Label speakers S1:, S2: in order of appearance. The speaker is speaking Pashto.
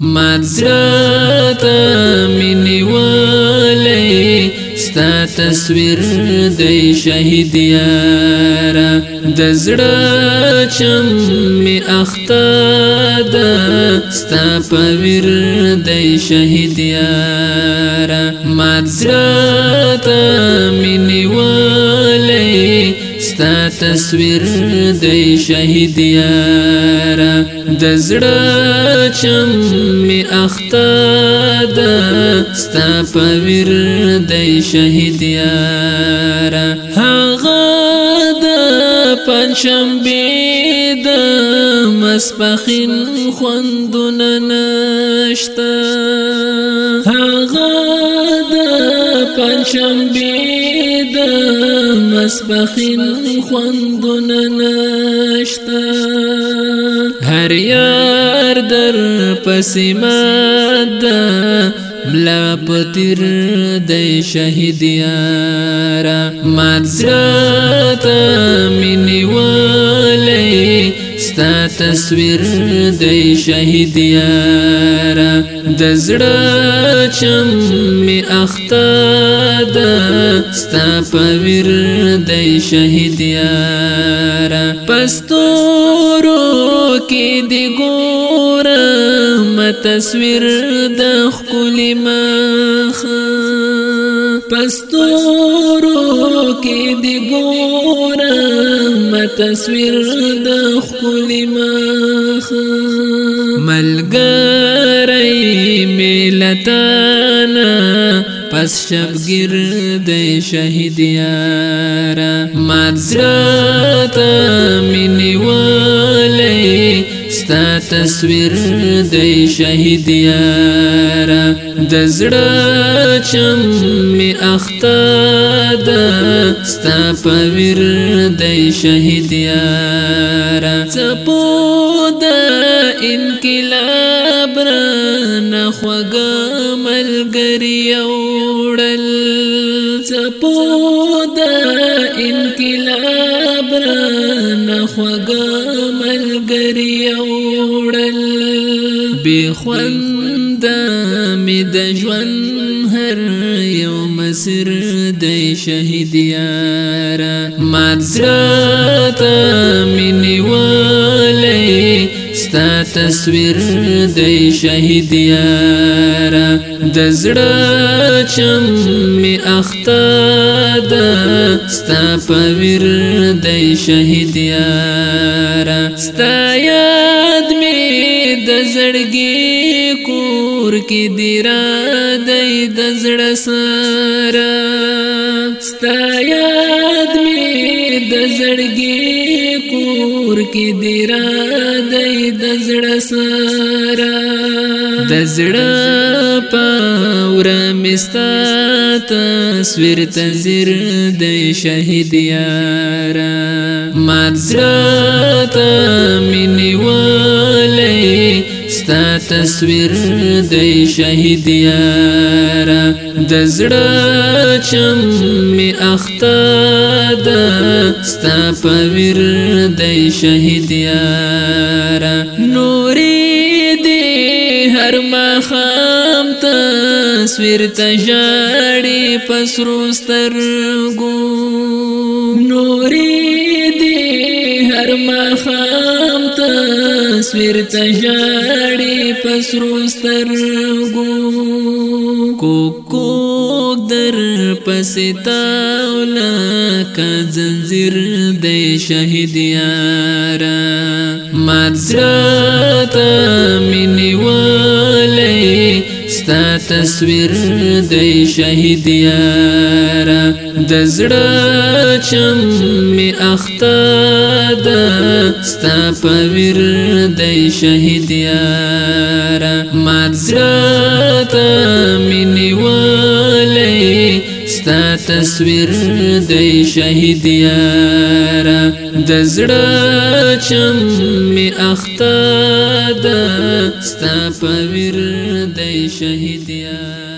S1: مزرات منیواله ستا تصویر د شهید یار د زړه چم می اختاد ستا پویر د شهید یار مزرات منیواله ستا تصویر د شهید یار د زړه چم می اخته د ستا په ور د شهید یار هغه د پنځم بي د مسبخین خوندونه نشته هغه د پنځم بي د مسبخین خوندونه نشته هر یار در پسې ماده ملا پتیر د شهید یارا مزرات منیواله ستا تصویر د شهید یارا د زړه چم می اختاد ستا پویر د شهید یارا پستورو کې دی ګور ما تصویر د خپل مخ پستورو کې دی ګور ما تصویر د خپل مخ ملګری ملتانا پس شب گرد شهید یارا مات زراتا منی والی ستا تصویر د شهید یارا د زړه چم می اختاد ستا پویر د شهید یارا چپو د انقلاب را خوګ ملګری اوړل زپو د انقلاب را نخوګ ملګری اوړل بخوند می د ژوند هر یو مسیر د شهید یار ما زړه ته منی وای ستا تصویر دی شهید یارا د زړه چم می اخته ده ستا په ویر دی شهید یارا ستا یاد می د زړګي کور کې دی را دی د زړه سره ستا یاد می د زړګي کور کې دی را دی د زړه سارا د زړه پاور مستا تصویر تنزیر د شهید یارا ما زړه ته منی وای ستا تصویر دی شهید یارا د زړه چم می اخته ده ستا پویر دی شهید یارا نورې دی هر مخام تصویر ته ژاړي پسرو سترګو نورې ما خام تصویر تجاړي پسرو سترګو کوکو در پستا ولا کا زنجیر د شهید یارا مزرات منواله ستا تصویر د شهید یارا د زړه چم می اخته د ستا په ور د شهید یار ما زړه ته می نیولې ستا تصویر د شهید یار د زړه چم می اخته د ستا په ور د شهید یار